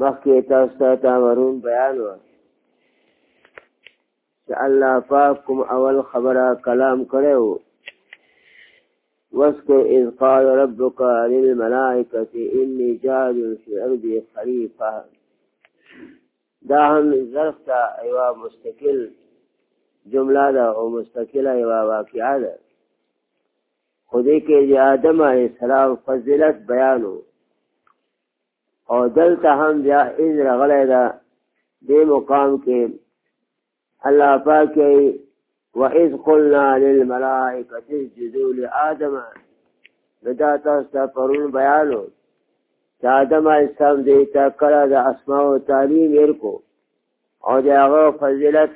مخکې تاسو ته تامرون بیان و چې الله پاک کوم اول خبره کلام کړی و واذكر إذ قال ربك للملائكة إني جاعل في الأرض خليفة دا هم ظرف ته یوه مستقل جمله ده او مستقله یوه واقعه ده خو دې کې د آدم علیه السلام فضیلت بیانو او دلته هم بیا اذ رغلی ده دې مقام کې الله پاک وإذ قلنا للملائکة اسجدوا لآدم دا تاسو ته پرون بیانو چې آدم اسلام دې ته کړه د اسماء او تعلیم ورکو او د هغه فضیلت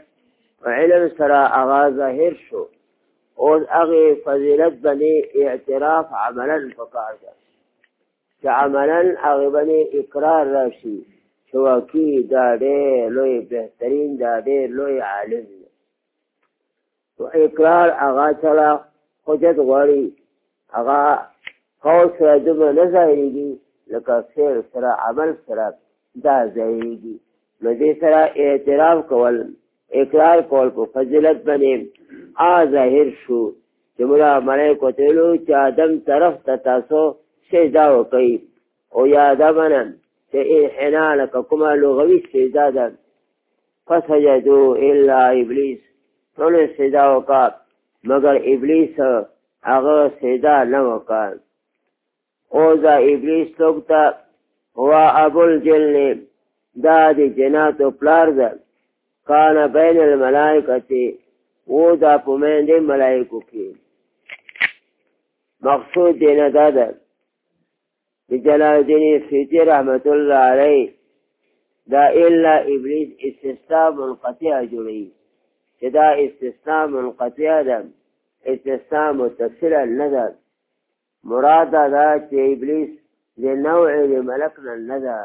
علم سره هغه ظاهر شو او هغه فضیلت باندې اعتراف عملا پکار ده چې عملا هغه باندې اقرار راشي چې واقعي دا ډېر لوی بهترین دا ډېر لوی عالم دی او اقرار هغه سره حجت غواړي هغه قول سره دومره نه ځایږي لکه فعل سره عمل سره دا ځایږي نو دې سره اعتراف کول اقرار کول په فضیلت باندې آ ظاهر شو چې موږ ملائکه ته ویلو چې آدم طرف ته تاسو سجدا وکړئ او یاد منه چې انحنا لک کومه لغوي سجدا ده فسجدو الا ابلیس ټول سجدا وکړه مګر ابلیس هغه سجدا نه وکړ او دا ابلیس څوک ده هو ابو الجن دا د جناتو پلار ده کان بین الملائکه او دا په من د ملائکو کې مقصود دی نه دا ده د جلال الدین سیوطي رحمت الله علیه دا الا ابلیس استثناء منقطع جوړي چې دا استثناء منقطع ده استثناء متصل نه ده مراد دا چې ابلیس د نوع د ملک نه نه ده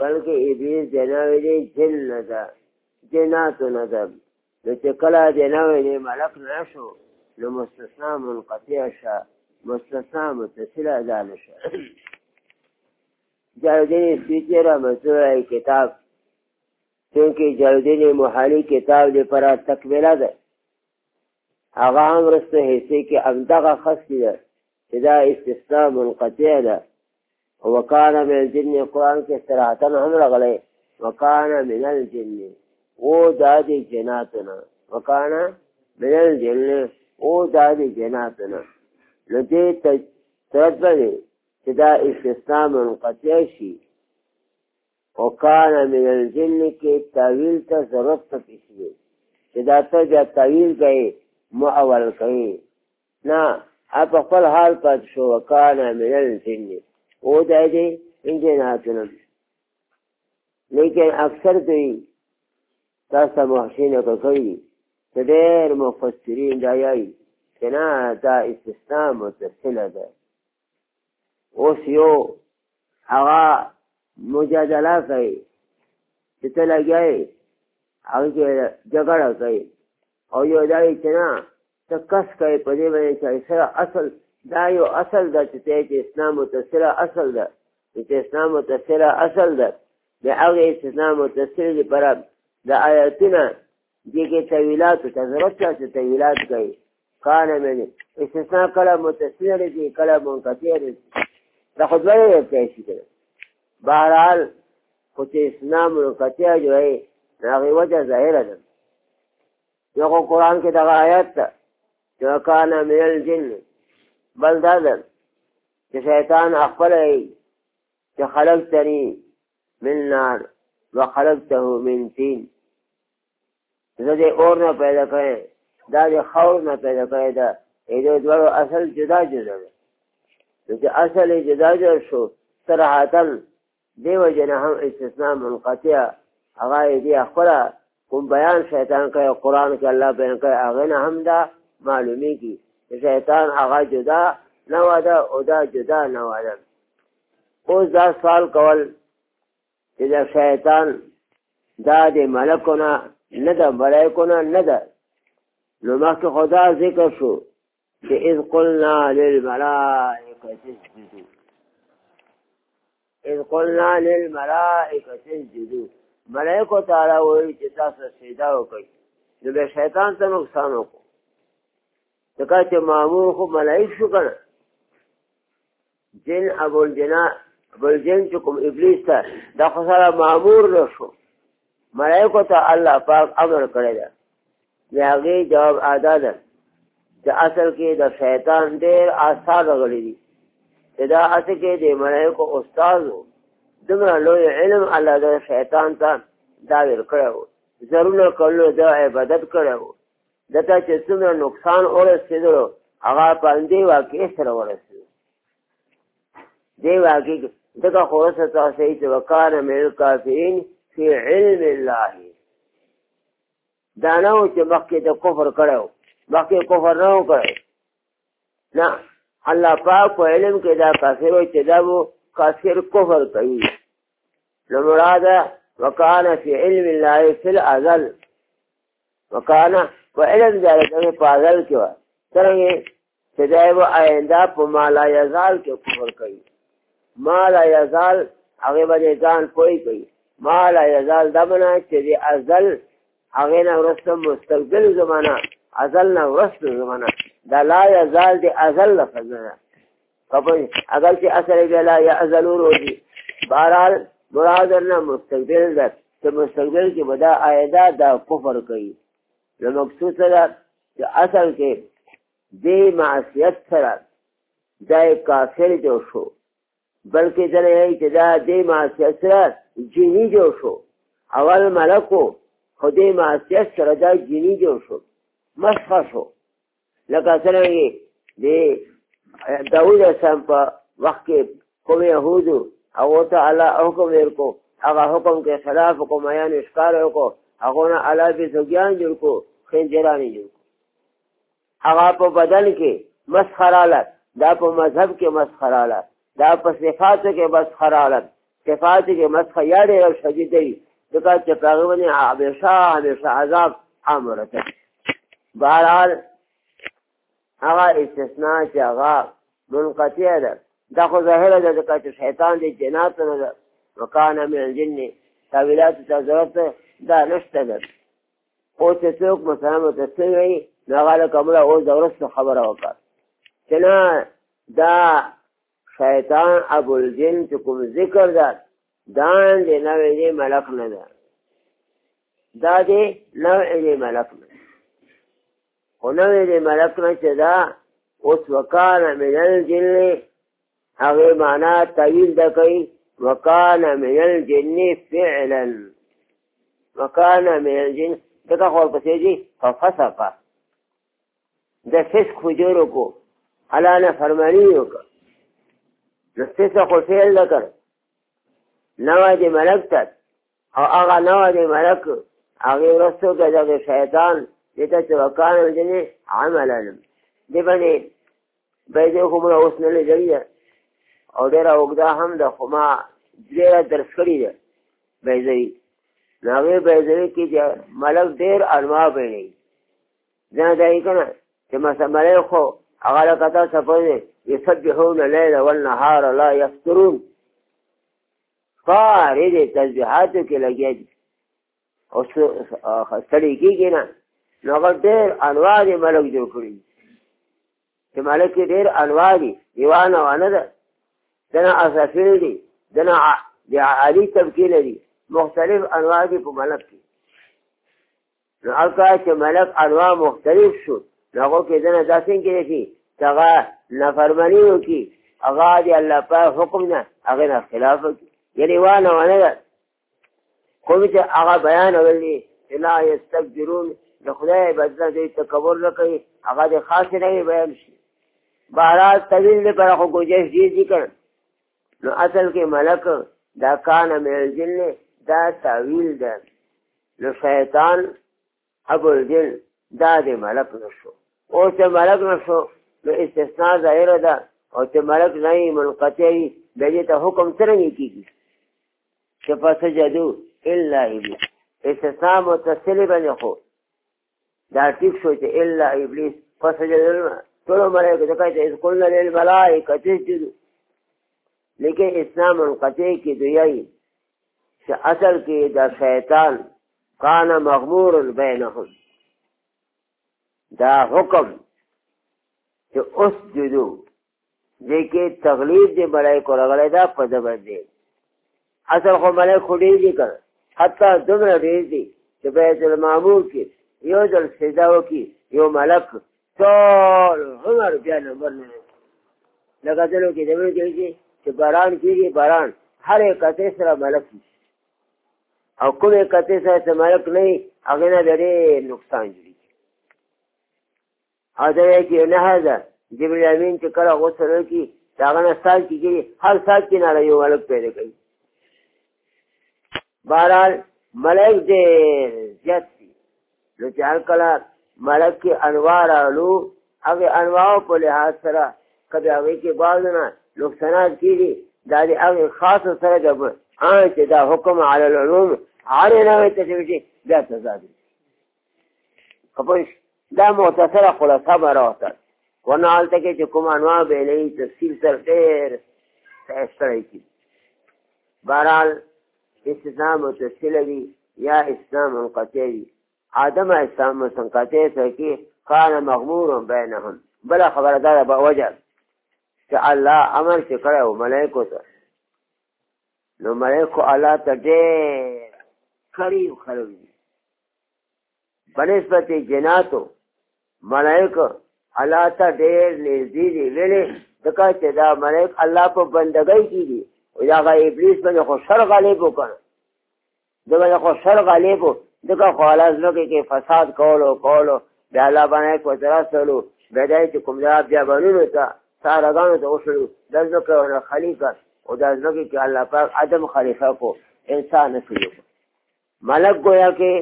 بلکې ابلیس د نوع د جن نه ده جناتو نه ده نو چې کله د نوع د ملک نه شو نو مستثنا منقطع شه مستثنا متصل ادا نه شه جلدین سویتی را مزوع کتاب چونکه جلدین محالی کتاب دی پر تکمیله ده هغه هم رسته حصه کې همدغه خستی ده چې دا استثناء منقطع ده وکان من الجن قرآن کې صراحتا هم راغلی وکان من الجن او دا دی جناتنا وکان من الجن او دا دی جناتنا نو دې ترد باندې چې دا استثناء منقطع شي وکان من الجن کې تاویل ته ضرورت ته پیش دی چې دا ته بیا تاویل کوي مو اول کوي نه اپ خپل حال پات شو وکان من الجن او دا دې انجناتونه لیکن اکثر دوی تاسو محسن کو کوي چې ډېر مفسرین دا یایي چې نه دا استثناء متصله ده اوس یو هغه مجادله کوي چې ته لګیاي هغه کې جګړه کوي او یو دا چې نه ته کس کوي په دې باندې چې سره اصل دا یو اصل ده چې ته چې اسلام متصله اصل ده چې اسلام متصله اصل ده د هغه اسلام متصله لپاره د آیاتونه دې کې تویلات ته ضرورت شته تویلات کوي کار مې استثناء کله متصل دي کله منقطع دي دا خو دوی یې کوي شي بهرحال خو چې اسلام منقطع جوړي هغه وجه ظاهره ده یو قرآن کې دغه آیات ده چې کان من الجن بل دا ده چې شیطان خپل چې خلق تني من نار وخلقته من تین زه دې اور نه پیدا کړی دا دې خور نه پیدا کړی ده ای دې دواړو اصل جدا جدا ده نو چې اصل یې جدا جدا شو صراحتا دې وجه نه هم استثناء منقطع هغه یې دې خپله کوم بیان شیطان کوي قرآن کې الله بیان کوي هغه نه هم دا معلومیږي شیطان هغه جدا نه واده او دا جدا نه واده اوس دا سوال کول چې دا شیطان دا د ملکو نه نه ده ملایکو نه نه ده نو مخکې خو دا ذکر شو چې اذ قلنا للملائکة اسجدوا اذ قلنا للملائکة اسجدوا ملائکو تعالی وایي چې تاسو سجده وکړئ نو به شیطان ته نقصان وکړو ځکه چې معمول خو ملائک شو کنه جن ابو الجنا ابو الجن چې کوم ابلیس ته دا خو سره مامور نه شو ملائکه ته الله پاک امر کړی دی د هغې جواب ادا ده چې اصل کې د شیطان ډېر آثار غړي دي چې دا اصل کې د ملایکو استاد و دومره لوی علم الله د شیطان ته دا ور کړو زرونه کولو د عبادت کړو دته چې څومره نقصان ورسېدلو هغه په دې واقع سره ورسېدو دې واقع دغه خو سره تاسو چې وکړ مې کافین فی علم الله دا نه و چې مخکې د کفر کړو مخکې کفر نه و کړی نه الله پاک په علم کې دا کافر و چې دا و کافر کفر کوي نو مراده وکانه فی علم الله فی الازل وکانا په علم دا دغه په ازل کې و څنګه چې دا یو آینده په مالا یزال کې کفر کوي مالا یزال هغه باندې ځان پوي کوي مالا یزال دا معنی چې د ازل هغه نه ورسته مستقبل زمانہ ازل نه ورسته زمانہ دا لا یزال د ازل لفظ نه کپوی اگر چې اثر بیا لا یعزلو روزی بارال برادر نه مستقبل ده چې مستقبل کې به دا آیده دا کفر کوي نو مقصود سره چې اصل کې دې معصیت سره دا کافر جو شو بلکې دا نه چې دا دې معصیت سره جنی جو شو اول ملکو خو دې معصیت سره دا جنی جو شو مسخه شو لکه څنګه دی داوود اسلام په وخت کې کوم يهودو هغه ته الله حکم ورکو هغه حکم کې خلاف کو میان اشکار وکړو هغه نه الله به زګیان جوړ کو خنجرانی جوړ کو هغه په بدن کې مسخراله دا په مذهب کې مسخراله دا په صفاتو کې بس خرالت صفاتو کې بس خیاړې او شدید دی ځکه چې په هغه باندې همیشه همیشه عذاب عام ورته بهرحال هغه استثنا چې هغه منقطع ده دا خو ظاهره ده ځکه چې شیطان دی جنات نه ده وکانه من الجن تاویلات ته ضرورت دا نشته ده او چې څوک مثلا متسوي نو هغه کومه او ضرورت خبره وکړه چې نه دا شیطان ابو الجن چې کوم ذکر ده دان دې نوې دې ملک نه ده دا دې نوې دې ملک نه خو نوې دې ملک نه چې دا اوس وکانه من الجن هغه معنا تعویل ده کوي وکانه من الجن فعلا وکانه من الجن دغه خور پسې دي ففسقه د فسق فجور کو الله نه فرمانی وکړه نو ستاسو خو فعل نه کړ نوه دې ملک ته او هغه نوه دې ملک هغې وروستو که دغه شیطان دې ته چې وکانه ځینې عملا دې باندې به یې هومره اوس نه لیدلې ده او ډېره اوږده هم ده خو ما ډېره درس کړې ده بیضوي نو هغې بیضوي کې چې ملک ډېر انواع پېژني دا دای کنه چې مسمره خو هغه له کتا سپوي یسبحون الليل والنهار لا يفترون ساري دې تسبيحات کې لګي دي او ستړي کېږي نه نو هغه ډېر انواع دي ملک جوړ کړی چې ملک ډېر انواع دي دیوانه وانه ده دنا اسافیر دي دنا د عالی طبقه لري مختلف انواع دي په ملک کې نو هلته چې ملک انواع مختلف شو نو هغو کې دنه دا څنګه کېدای شي چې هغه نافرماني وکړي هغه د الله په حکم نه هغې نه خلاف وکړي یعنې وانه ونه ده کوم چې هغه بیان ولي چې لا یستکبرون د خدای عبادت دوی تکبر نه کوي هغه د خاصې نه بیان شي بهرحال طویل دی پر خو ګوجش ډېر ذکر نو اصل کې ملک دا کان من الجن دا تعویل ده نو شیطان ابو الجن دا د ملک نشو او چې ملک نشو نو استثناء ظاهر ده او چې ملک نه منقطع وي دغه ته حکم څنګه کیږي چې فسجدو الا ابلیس استثناء متصل باندې خو دا ټیک شو چې الا ابلیس فسجد ټول ملائکه ته کوي چې قلنا للملائکه تسجدوا لیکن اسلام منقطع کې دوی چې اصل کې دا شیطان کان مغمور بینهم دا حکم چې اسجدو دې کې تغلیب دې بلای کو راغلی دا په ده باندې اصل خو ملای خو ډېر دي کړ حتی دومره ډېر دي چې بیت المعمور کې یو ځل سجده وکړي یو ملک ټول عمر بیا نمبر نه لکه دلو کې دمه کېږي چې باران کېږي باران هرې کتې سره ملک وي او کومې کتې سره چې ملک نه وي هغې نه ډېر نقصان جوړېږي او دا یې کې نه ده جبرئیل امین چې کله غسل وکړي دا غنه سال کې کېږي هر سال کې نه یو ولک پیدا کوي بهرحال ملک دې زیات دي نو چې هر کله ملک کې انواع راغلو هغه انواع په لحاظ سره کبه هغه کې بعض نه نقصانات کېږي دا دې هغه خاص سره د آن چې دا حکم علی العلوم علی نه وي تشویشي دا سزا دي خپوش دا مختصره خلاصه به راوته ونه هلته کې چې کوم انواع به نه وي تفصیل تر ډېر سړی کړي بهرحال استثناء متصله وي یا اسلام منقطع وي آدم اسلام منقطع سره کې کان مغمور بینهم بله خبره دا به وجه چې الله امر چې کړی و ملایکو ته نو ملایکو الله ته ډېر قریب خلک دي بنسبت جناتو ملائکه الله ته ډېر نږدې دي ویلې ځکه چې دا ملائک الله په بندګۍ کې دي او دا هغه ابلیس باندې خو شر غالب وکړ د باندې خو شر غالب و ځکه خو الله ځمکې کې فساد کولو کولو بیا الله باندې کو ترسلو بیا دا چې کوم دا بیا بنونو ته سارګانو ته وشړو د ځمکې خلیفه او د ځمکې کې الله پاک آدم خلیفه کو انسان نه کړو ملک گویا کې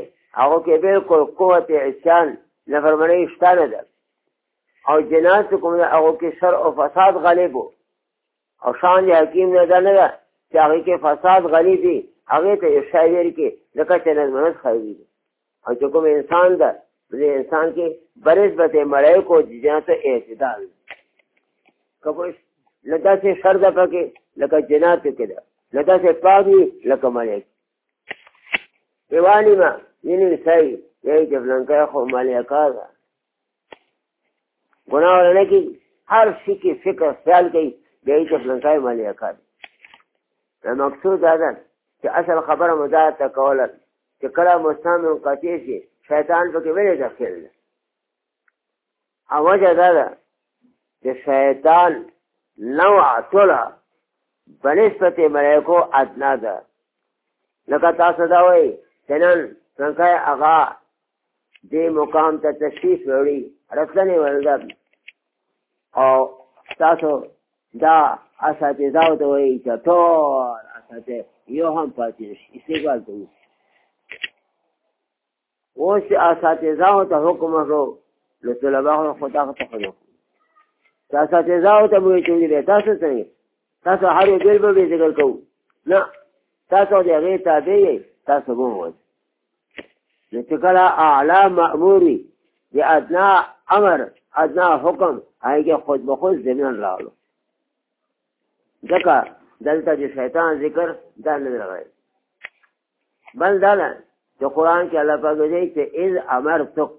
هغه کې بالکل قوت عصيان نفرمانی شته نه ده او جنات کوم هغه کې شر او فساد غالب او شان حکیم نه ده نه ده چې هغه کې فساد غالب دي هغه ته شاعر کې لکه چې نظمونه خایي او چې کوم انسان ده د انسان کې برسبت مړی کو جنات اعتدال کوم لدا سے شر ده پکې لکه جنات کې ده لدا سے پاګي لکه ملک دیوالی ما یعنی سای یعنی چې فلانکه خو مالیا کار ده ګناه ورنه کی هر شي کې فکر خیال کوي دی چې فلانکه مالیا کار ده مقصود دا ده چې اصل خبره مو دا ته کوله چې کله مستان قطع شي شیطان پکې ویلې داخل ده او وجه دا ده چې شیطان نوع ټوله په نسبت ملایکو ادنا ده لکه تاسو دا وایي چې نن څنګه هغه دې مقام ته تشریف وړي رسنې ولګم او تاسو دا اساتذه او ته وایي چې ټول اساتذه یو هم پاتې شي استقبال کوي اوس چې اساتذه ته حکم وکړو نو طلبه هم خو تاغه ته خلو چې اساتذه ته به چې دې تاسو څنګه تاسو هر یو بل به ذکر کوو نه تاسو دې هغه تابع یې تاسو به وایي نو چې کله اعلی مأموري د ادنا امر ادنا حکم هغه خود به خود زمين راغلو ځکه دلته چې شیطان ذکر دا نه راغلی بل دا ده چې قرآن کې الله پاک دی چې اذ امر تک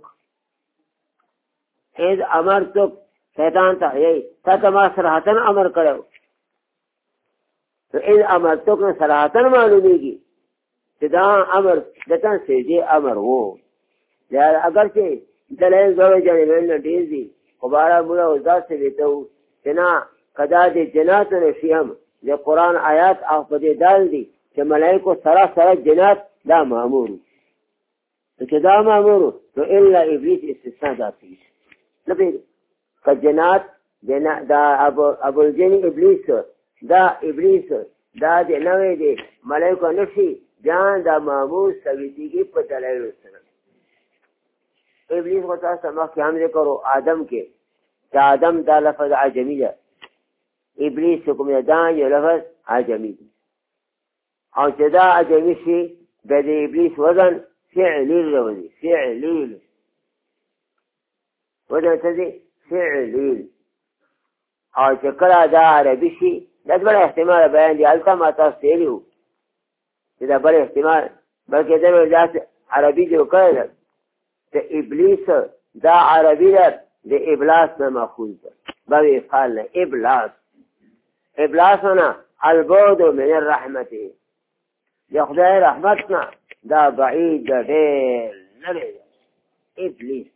اذ امر تک شیطان ته یې تا ته ما صراحتن امر کړو نو اذ امر تک نه صراحتن معلومیږي چې دا امر دته سیدی امر وو دا اگر چې دلای زوی جوړې نه ډیر دي خو بارا موږ او ځات څه ویته و چې نه کدا دې جنات نه شي هم د قرآن آیات او په دې دال دي چې ملائکو سره سره جنات دا مامور چې دا مامور نو الا ابلیس استثناء داسي نه په جنات جنا دا ابو ابو الجن ابلیس دا ابلیس دا د نوې دی ملائکه نشي جان دا معمول سویتیږي په دلایل سره ابلیس کو تاسو مخ کې هم ذکر آدم کې دا آدم دا لفظ عجمی ده ابلیس کوم دا یو لفظ عجمی دی او چې دا عجمی شي د ابلیس وزن فعلی راوځي فعلی وجه څه دی فعلی او چې کله دا عربي شي دا بل احتمال بیان دی هلته ما تاسو ویلي وو چې دا بل احتمال بلکې دا ویل داسې عربي جوړ کړی ده د ابلیس دا عربي ده د ابلاس نه ماخوذ ده باب افعال نه ابلاس ابلاس نه البعد من الرحمته د خدای رحمت نه دا بعید ده ډېر لرې ده ابلیس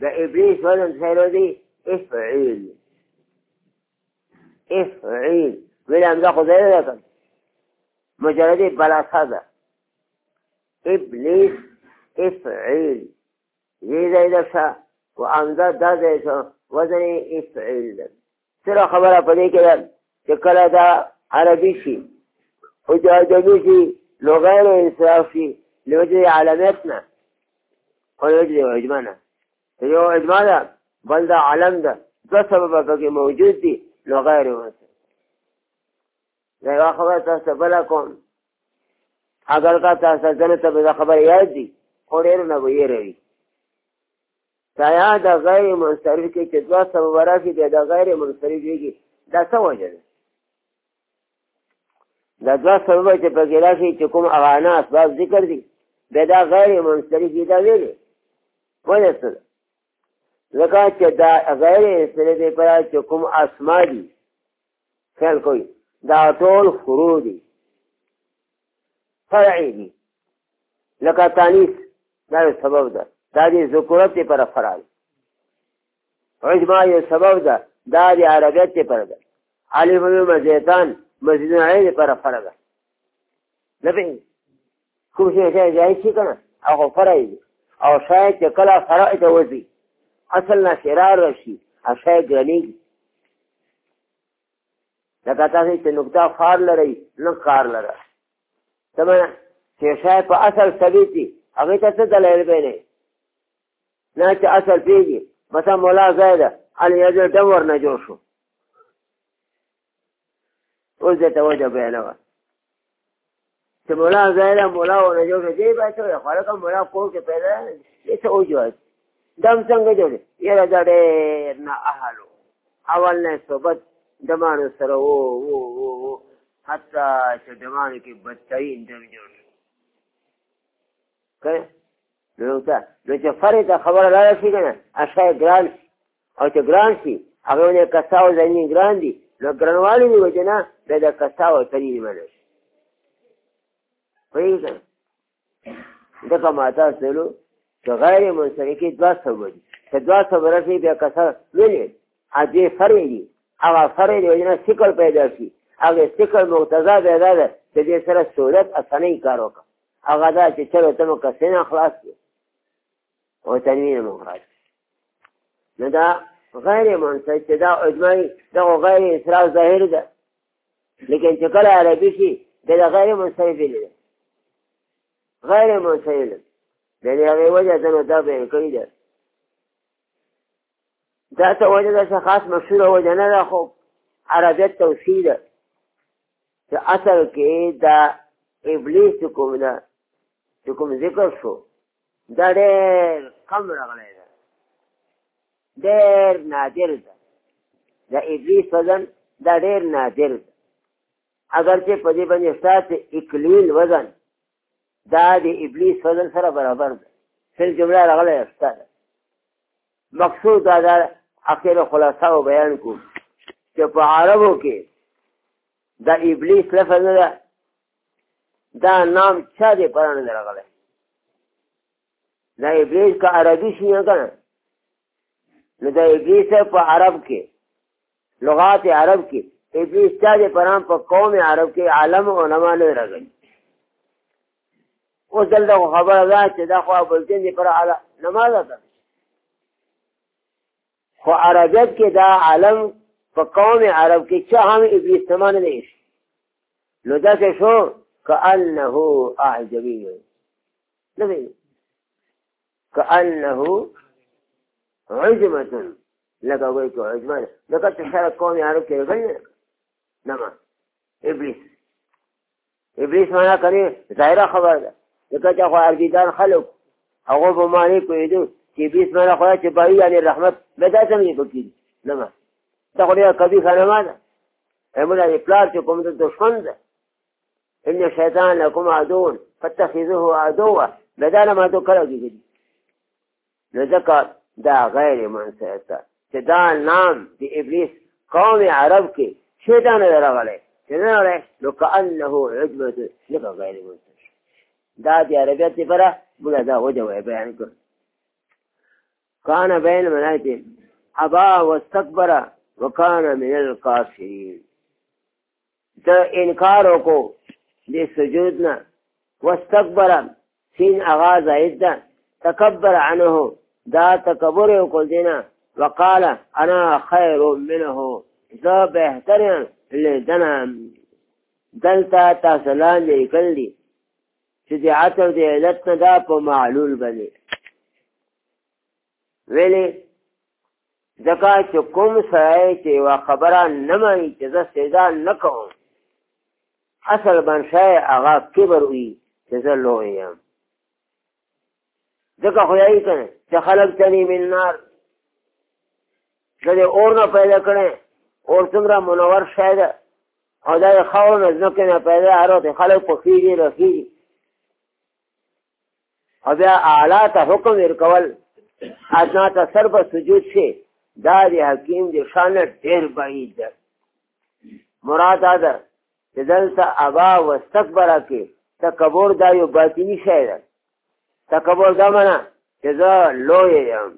د ابلیس وزن څه دی افعیل افعیل ویل همدا خو ځای ده کړ مجرد بلاسه ده ابلیس افعیل یې ځای ده شه و همدا دا ځای شه وزن افعیل ده سره خبره پدې کې ده چې کله دا عربي شي او چې عجمي شي نو غیر انصراف شي لوجه علامت نه او لوجه عجمه نه یو عجمه ده بل دا علم ده دو سبب پکې موجود دي نو غیر انصراف دا یو خبره تاسو بل کوم اگر کا تاسو ځنه ته به خبر یاد دي خو ډېر نه ویری تایا د غیر منصرف کې چې دوه سبب راځي بیا د غیر منصرف کېږي دا څه وجه ده دا دوه سبب چې په کې راشي چې کوم هغه نه اسباب ذکر دي بیا دا غیر منصرف دي دا ویلې وجه څه ده ځکه چې دا غیر منصرف دی پر چې کوم اسما دي خیال کوي دا ټول فروع دي فرع دي لکه تانیث دا یو سبب ده دا د ذکورت لپاره فرع دی عجما یو سبب ده دا د عربیت لپاره ده عالم مزیتان مسجد عین لپاره فرع ده نه پېږي کوم شي چې جاي شي کنه هغه فرای دي او شاید چې کله فرای ته وځي اصل نه شرار راشي او شاید ګرنیږي لکه تاسو چې نقطه فار لرئ نه کار لره سمه چې شاید په اصل ثابت دي هغه ته څه دلایل به نه نه چې اصل پیږي مثلا مولا زاید علي یې ډم ورنه جوړ شو اوس د توجه بیانوه چې مولا زایره مولا او نه جوړ دی به څه خلک مولا کو کې پیدا یې څه وجوه دم څنګه جوړ یره دا ډېر نه اهلو اول نه صحبت دمانو سره وو وو وو حتی چې دمانو کې بدترین دم جوړ کړه نو ته نو چې فرې ته خبره را رسېږي نه اشای ګران او چې ګران شي هغه ونه کسا او ځینې ګران دي نو ګرانوالي دی وجه نه دا د کسا او تری دی منه شي پوهېږه دغه ما تاسو ویلو چې غیر منسلکي دوه سوه دي که دوه سوه رسي بیا کسا ویلې اجې فرې دي هغه فرې دی وجه نه سکل پیدا شي هغه سکل مقتضا دی دا ده چې دې سره صورت اسانۍ کار وکړه هغه دا چې چلو ته مو کسې نه خلاص کړي او تنوین مفرد نو دا غیر منصرف چې دا اجماعي دغه غیر اصرار ظاهر ده لیکن چې کله عربي شي د غیر منصرف دی غیر منصرف دی د دې هغې وجه ته نو دا بیان کړې ده دا ته وجه ده چې خاص مشهوره وجه نه ده خو عربیت توسیع ده چې اصل کې دا ابلیس کوم ده چې کوم ذکر شو دا ډېر کم راغلی ده ډېر نادر ده د ادریس وزن دا ډېر نادر ده اگر چې په دې باندې ستاسو اکلیل وزن دا د ابلیس وزن سره برابر ده سل جمله راغلی استاده مقصود دا ده اخر خلاصه او بیان کو چې په عربو کې د ابلیس لفظ نه دا نام چا دې پرانه درغله دا ابلیس کا عربي شي نه کنه نو دا ابلیس په عرب کې لغات عرب کې ابلیس چا دې پران په قوم عرب کې عالم علما نه راغلي اوس دلته خبره ده چې دا خو ابو جن پر اعلی نماز ده خو عربیت کې دا عالم په قوم عرب کې چا هم ابلیس ته معنی نه شي نو داسې شو کأنه اعجبي نه دی کأنه عجمة لکه وایي چې عجمه ده لکه چې سره قوم عرب کې غل نه ما ابلیس ابلیس معنا کوي ظاهره خبره ده ځکه چې خو عربیدان خلک هغه به معنی کویدو چې ابلیس معنا خو چې بای یعنی رحمت نه دا څنګه پکې نه ما دا خو ډېر کبي خانه ما ده همدا یې پلار چې کوم د دشمن ده ان شیطان لکم عدو فاتخذوه عدوا بدل ما تو کړو کېږي نو ځکه دا غیر ایمان سره ده چې دا نام د ابلیس قوم عرب کې شیطان راغلی چې نه راغلی نو کأنه عجبه لکه غیر ایمان دا د عربیت لپاره موږ دا وجه وایي بیان کړ کان بین ملایته ابا واستكبر وکان من الکافرین ته انکار وکړو د سجود نه واستكبر سين اغا زائد ده تکبر عنه دا تکبر وکړ دینا وقال انا خير منه زه بهتر لدنا دلته تاسو لاندې کړل دي چې د عطر د علت نه دا په معلول باندې ویلې ځکه چې کوم سړی چې یوه خبره نه مني چې زه سزا نه کوم اصل بنشه هغه کبر وي چې زه لوی یم ځکه خو یې کنه چې خلک تنی من نار زه اور نه پیدا کړې اور څومره منور شای ده او دا خاور نه ځکه نه پیدا هر وخت خلک په خېږي رخېږي او بیا اعلی ته حکم ورکول ادنا ته سر په سجود شي دا د حکیم د شان ډېر بعید ده مراد دا ده چې دلته ابا واستکبر کې تکبر دا یو باطنی شی ده تکبر دا معنا چې زه لوی یم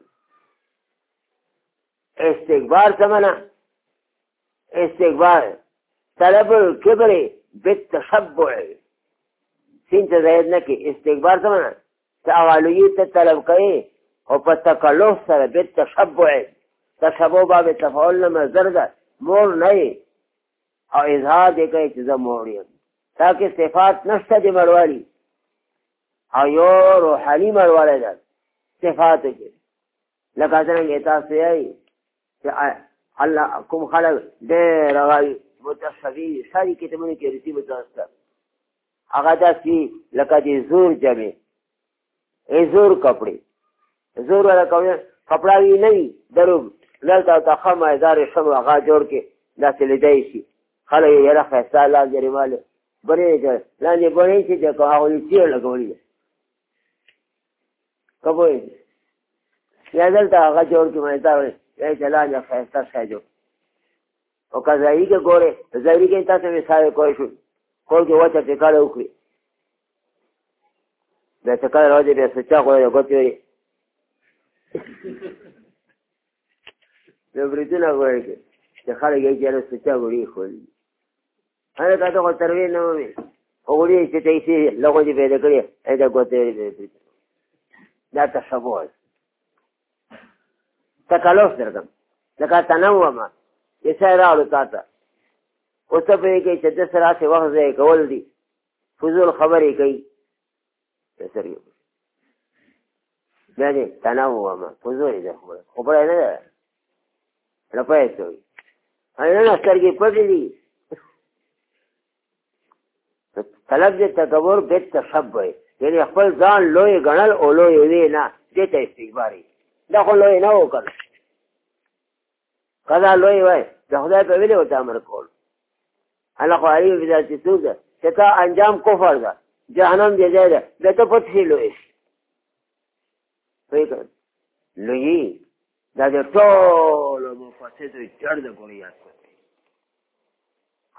استکبار څه معنا استکبار طلب الكبر بالتشبع سین ته زید نه کې استکبار څه معنا تعالوی ته طلب کوي او په تکلف سره بالتشبع تشبع باب تفاعل نه مصدر ده مور نه او اظهار دې کوي چې زه مور یم تاکه صفات نشته د مړوالي او یو روحاني مړوالی ده صفات کې لکه څنګه تاسو یې چې الله کوم خلک ډېر غوي متشبي ساري کتابونه کې رسي متوسط هغه داسي لکه دې زور جمع ای زور کپڑے زور ولا کوي کپڑا وی نه درو دلته تا خمه ادارې شمو هغه جوړ کې داسې لیدای شي خلک یې را خسته لا جریماله بنې ده لاندې بنې چې د هغه چیر لګولې کبوي یا دلته هغه جوړ کې مې دا وي یې جلال یا فیصله شای جوړ او که ځایي کې ګوره ځایي کې تاسو مې ساوي کوی شو کول کې وچه ټکاله وکړي بیا ټکاله راځي بیا سچا خو یې ګوتې وي نو بریدونه ګوري چې خلک یې جره سچا ګوري خو هر کا ته تروي نه وي وګړي چې تېسي لغو دې پیدا کړی دا ګوتې دې دا تشبوه تکلف درکم لکه تنوع ما یې سره راوړو تاته اوس په کې چې د سره څه وخت ځای کول دي فضول خبرې کوي سر یو بیا دې تنوع ما کوزوري ده خو خبره نه ده رپای شوی انا نه سترګې پټې دي طلب دې تکبر به تشبه یعنی خپل ځان لوی ګڼل او لوی وی نه دې ته استکباري دا خو لوی نه وکړ قضا لوی وای د خدای په ویلې وته امر کول انا خو اړیو بیا چې څوک ده چې تا انجام کفر ده جهنم دې ځای ده د ته پټ شي لوی شي فکر لوی دا د ټول مفسد جړ د ګوریات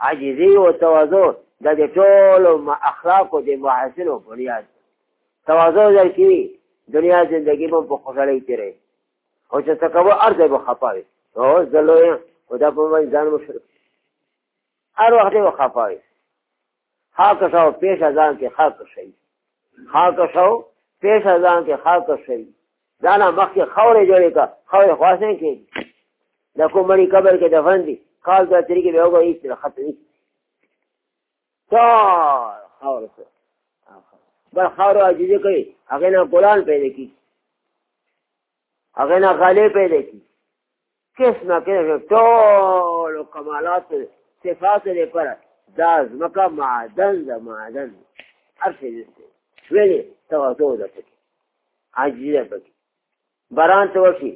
عاجزی او تواضع د دې ټول اخلاق او د محاسن او بنیاد تواضع درکې دنیا زندگی مو په خوشاله کې او چې څه کوو هر ځای به خفه وي اوس د لوی خو دا په باندې ځان مشرک هر وخت به خفه وي خاک شو پیش ازان کې خاک شي خاک شو پیش ازان کې خاک شي دا نه مخکې خاورې جوړې کا خاورې خواصې کې د کومړي قبر کې دفن دي کال دا طریقې به وګورئ چې خطرې تا خاور سره بل خاور عاجزي کوي هغه نه ګلان پیدا کی هغه نه غالې پیدا کی کس نه کې ټول کمالات صفات لري پر دا زمکه معدن ده معدن ارشه دې ویلې تواضع ده پکې عاجزي ده پکې باران ته وشي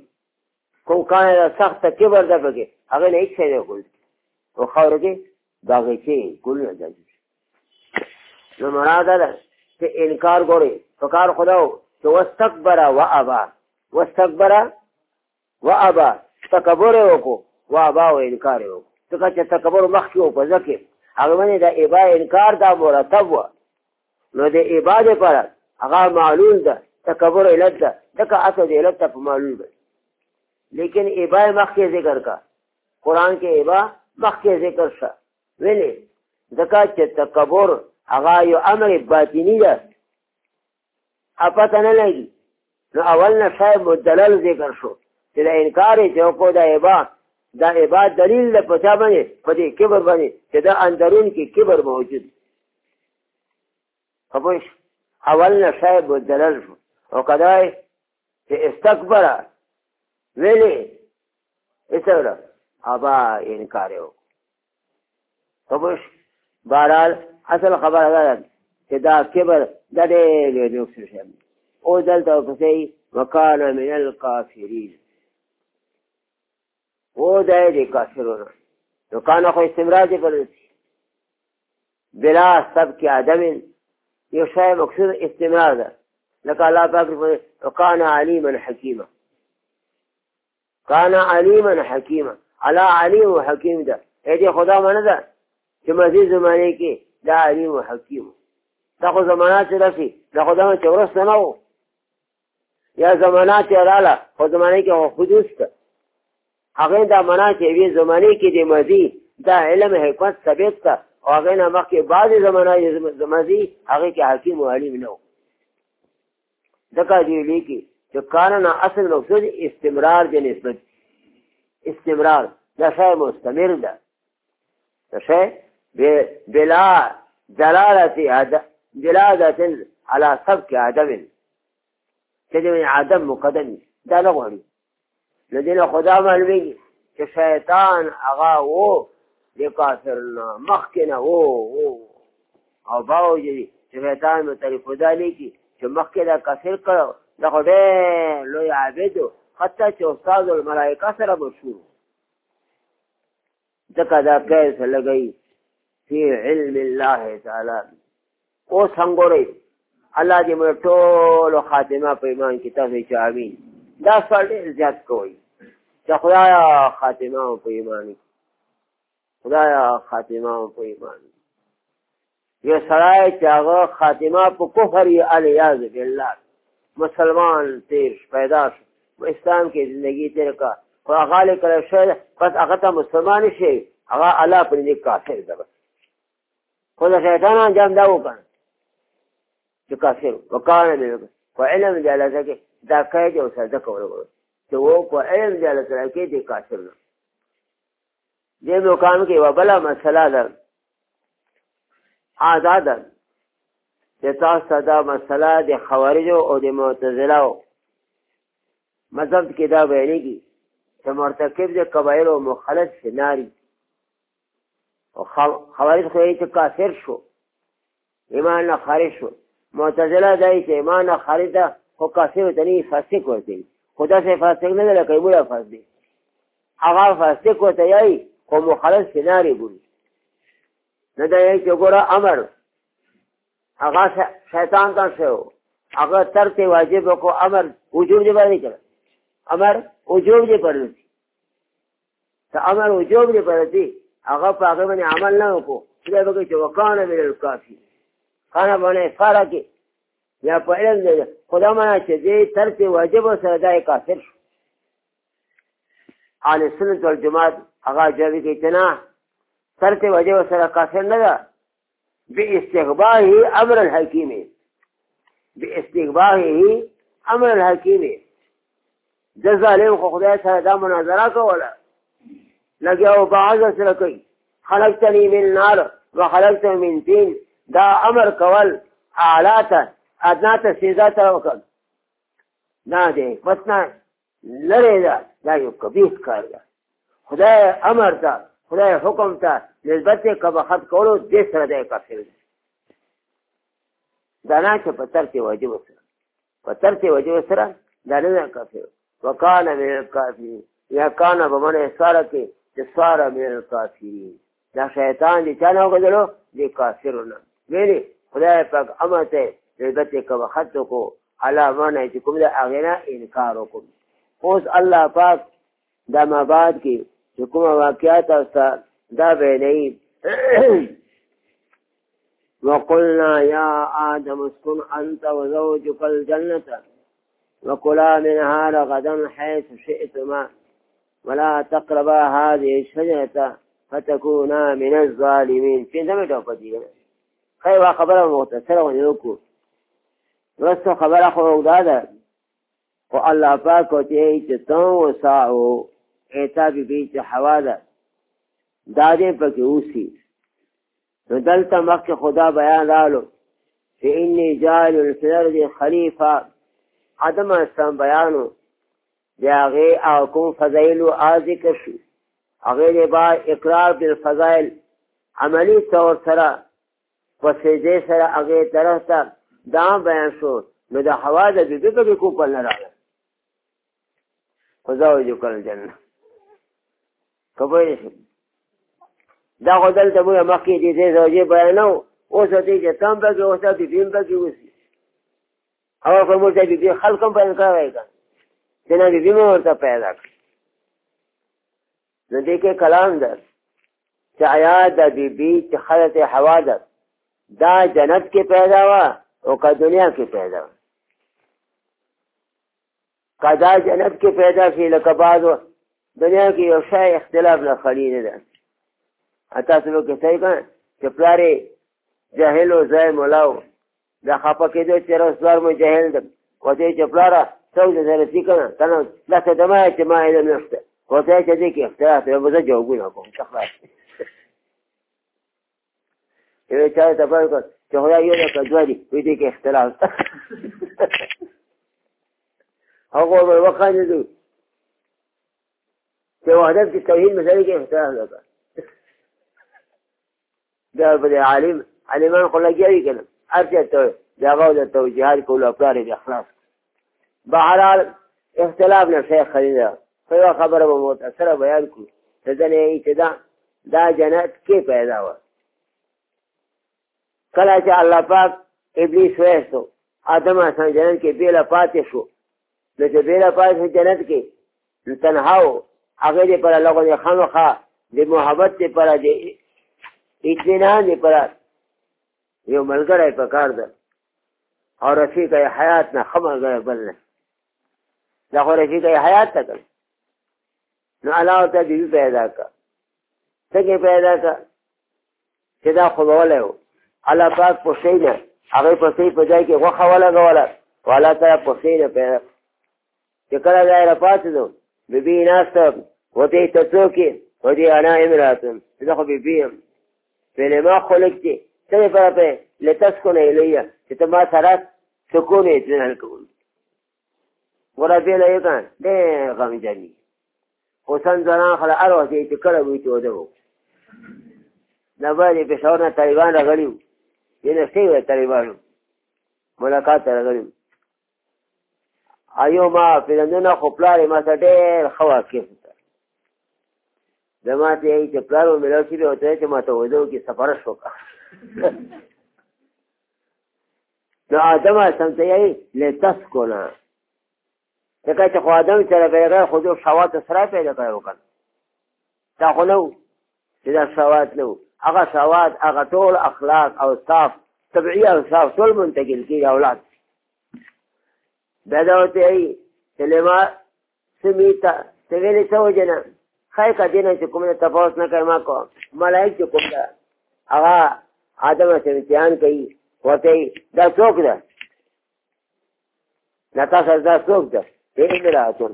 کوم کان دا سخت کبر ده پکې هغه نه هیڅ نه کول او خاور کې داغه کې کول نه ځي نو مراد ده چې انکار ګوري فکر خداو چې واستكبر وابا واستكبر وابا تکبر وکړو وابا او انکار وکړو څنګه چې تکبر مخکې او په ځکه هغه باندې دا ابا انکار دا مرتب و نو د عبادت پر هغه معلوم ده تکبر علت ده دغه اصل د علت په معلوم ده لیکن ابا مخکې ذکر کا قران کې ابا مخکې ذکر شو ویلې ځکه چې تکبر هغه یو امر باطینی ده اپته نه لګي نو اول نه صاحب مدلل ذکر شو چې دا انکار یې چې وکړو دا ابا دا ابا دلیل د په چا باندې په دې کبر باندې چې دا اندرون کې کبر موجود خبر اول نه صاحب مدلل شو او کدای چې استکبر ویلې اسره ابا انکار یې وکړو خبر بهرحال اصل خبره ده چې دا کبر د ډېر لوی لوکس شی او دلته پسې وکال من الکافرین او د دې کافرونو نو کان خو استمراج پر بلا سب کې عدم یو شی مقصود استمرار ده لکه الله پاک وکانا علیما حکیما کان علیما حکیما علا علیم و حکیم ده ایدی خدا منه ده چې مزی زمانه کې دا علیم و حکیم دا خو زمانه چې رسی دا خدا من چې ورس نه و یا زمانه چې رااله خو زمانه کې خو خودوس ده هغه دا منا چې وی زمانه کې د مزی دا علم حکمت ثابت ده او هغه نه مخکې بعضې زمانه مزی هغه کې حکیم و علیم نه و دکا دی لیکی چې کاننا اصل مقصود استمرار دی نسبت استمرار دا شای مستمر ده دا شای بلا دلالت عدم دلالت على سبك عدم چې عدم مقدم دا نه غواړي نو دې نه خدا معلومېږي چې شیطان هغه وو د کافر نه مخکې نه وو او باوجي چې شیطان مې ترې خدا لیکي چې مخکې دا کافر کړو دا خو ډېر لوی عابد حتی چې استاد الملایکه سره مشهور ځکه دا کیس لګی فی علم الله تعالی اوس هم ګورئ الله دې موږ ټول خاتمه په ایمان کې تاسو چې امين دا سوال ډېر زیات کوي چې خدایا خاتمه په ایمان خدایا خاتمه په ایمان یو سړی چې هغه خاتمه په کفر یې الیاذ بالله مسلمان تیر پیدا شو په اسلام کې زندگی تیر کا خو هغه له کله شو پس هغه ته مسلمان شي هغه الله پر دې کافر ده خو د شیطان انجام دا وکړ چې کافر وکړ نه په علم دی الله ځکه دا کوي چې اوسه ځکه ورغلو چې وو په علم دی الله ځکه دې کافر نه دې مقام کې وبله مسله ده آزاد چې تاسو دا مسله د خوارجو او د معتزله مذهب کې دا ویلېږي چې مرتکب د کبایر او مخلص ناری او خوارج خو یې چې کافر شو ایمان نه خارج شو معتزله دای چې ایمان نه خارج ده خو کافر ته نه فاسق ورته خو دا څه فاسق نه ده لکه مولا فاسق دی هغه فاسق ورته یای خو مخالف سیناري ګوري نه دا یای چې ګوره امر هغه شیطان ته شو هغه تر ته واجب کو امر وجوب دی باندې کړ امر وجوب دی پرځي ته امر وجوب دی پر دې هغه په هغه باندې عمل نه وکړو دا به چې وکانه ویل کافی کانه باندې فارا کې یا په علم دی خدا مانا چې دې ترک واجب سره دای کافر شو اهل سنت والجماعت هغه جواب کې چې نه ترک واجب سره کافر نه ده باستغباه امر الحکیم باستغباه امر الحکیم د ظالم خو خدای سره دا مناظره کوله لګیا او بعض سره کوي خلقتني من نار وخلقت من دين دا امر کول اعلی ته ادنا ته سزا ته وکړ نه دی پس نه لرې ده دا یو کبیح کار ده خدای امر ته خدای حکم ته نسبت یې قباحت کولو دې سره دی کافر دی دا نه چې په ترک واجب سره په ترک واجب سره دا نه کافر وکاله مې کافر یا کانه به من احساره کې چې ساره مې کافرین دا شیطان دې چا نه وګدلو دې کافرو نه ویلې خدای پاک امر ته غیبت کوه خط کو علا معنی چې کوم د هغه نه انکار وکړو اوس الله پاک دا ما بعد کې چې کوم واقعیات اوسه دا ویلې وقلنا يا آدم اسكن أنت وزوجك الجنة وكلا منها رغدا حيث شئتما ولا تقربا هذه الشجرة فتكونا من الظالمين پنځمه ټوپه دی خیر وا خبره مختصره ونه وکړو ورسته خبره خو دا ده او الله پاک او ته چې تو وساو ایتابی بیت حواله دا دې پکې اوسي نو دلته مخکې خدا بیان رالو چې انی جاعل فی الارض خلیفه عدم اسلام بیانو د هغې او کوم فضایلو ذکر شو هغې دی با اقرار بالفضایل عملی طور سره په سجدې سره هغې طرف ته دا بیان شو نو د هوا د بیبي په بې کوپل نه راغله خو زه وجو کړل جنه کبوی نشو دا خو دلته موږ مخکې دې دې زوجې بیانو اوس دې چې تم به اوس دې بي بیم به اوس او خو موږ دې بي خلک هم بیان کوي دا چې نه بي مو ورته پیدا کړ نو دې کې کلام در چې آیا د بي بي چې خلته حوا ده دا جنت کې پیدا وا او کا دنیا کې پیدا وا قضا جنت کې پیدا شي لکه بعضو دنیا کې یو شای اختلاف نه خلی نه ده اته سلو کې صحیح کړه چې پلارې جاهل او ځای مولاو دا خپه کېدو چې رسوار مو جاهل ده کوته چې پلاره څو دې سره سی کړه کنه دا څه دما چې ما یې نه نشته کوته چې دې کې اختلاف یو بده جوابونه کوم څه خلاص یو چا ته پوه کړ چې خدای یو ده که دوه دي وایي دې کې اختلاف شته هغه به وخاندېدو چې وحدت کې توحید مسلې کې اختلاف ده دا به د عالم عالمان خو لګیا وي که نه هر چا ته د هغه د توجیهات کولو افکار یې خلاص بهرحال اختلاف نه شیخ خلیل په یوه خبره به موت سره بیان کړو د ځنې چې دا دا جنت کې پیدا وه کله چې الله پاک ابلیس ویستو آدم آسان جنت کې بیله پاتې شو نو چې بیله پاتې شو جنت کې تنها و هغه دې پر لغو دې خامخا د محبت دې پر دې اطمینان دې پر یو ملګری په کار ده او رفیق یې حیات نه ښه ملګری بل نه دا خو رفیق یې حیات ته کړ نو الله ورته بیبي پیدا کړه څنګه پیدا کړه چې دا خو به ولی و الله پاک پوښتې نه هغې پسې په ځای کې غوښه ولګوله والا سره پوښتې نه پیدا چې کله دا را پاتېدو بي بي ناسته وتې ته څوک یې وتې انا امراتم زه خو بي بي یم پهلې ما خلق چې څه لپاره پرې لتسکن الیه چې ته ما سره سکون یې اطمینان کوم ګوره بېله یې کړه ډېر غمجن دي حسن ځوانان خله هر وخت یې چې کله وي چې واده وکړو دا باندې پېښور نه طالبان راغلي وو یې نه څه ویل طالبانو ملاقات ته راغلي وو ایو ما پیرندونه خو پلار ما ته ډېر ښه واقف ده زما ته یې چې پلار مې ملاو شي او ته چې ما ته وځو کې سفارش وکړه نو آدم سم ته یې لتسکونه ځکه چې خو آدم سره بېغیر خو جو شواته سره پیدا کړی وکړ دا خو نه چې دا سواد نه هغه سواد هغه ټول اخلاق او صاف طبعي او صاف ټول منتقل کېږي اولاد دا دا ورته وایي چې له ما څه مې ته ته ویلې څه وجه نه ښایي که دې نه چې کوم نه تفاوت نه کوي ما کوم ملایک چې کوم ده هغه آدم سره امتحان کوي ورته وایي دا څوک ده دا تاسو دا څوک ده ته یې نه راځون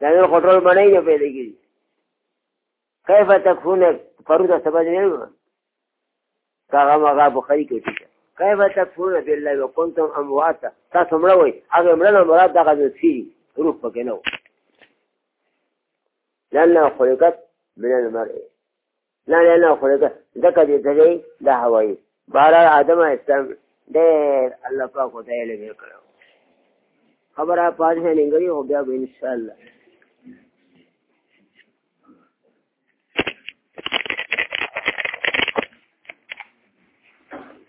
دا نور کنټرول باندې نه پیدا کیږي کیف تکفون فرض سبا دی نه کاغه ماغه بخاری کې ټیک کیف تکفون بالله وکنتم اموات تاسو مړ وای هغه مړ نه مراد دغه د سی روح پکې نه و لانه خلقت من المرء نه نه نه خو ځکه دې ته دی دا هوایي بهرحال آدم علیه السلام ډېر الله پاک ورته علم یې کړی خبره پاتې نه نیږدي خو بیا به انشاءالله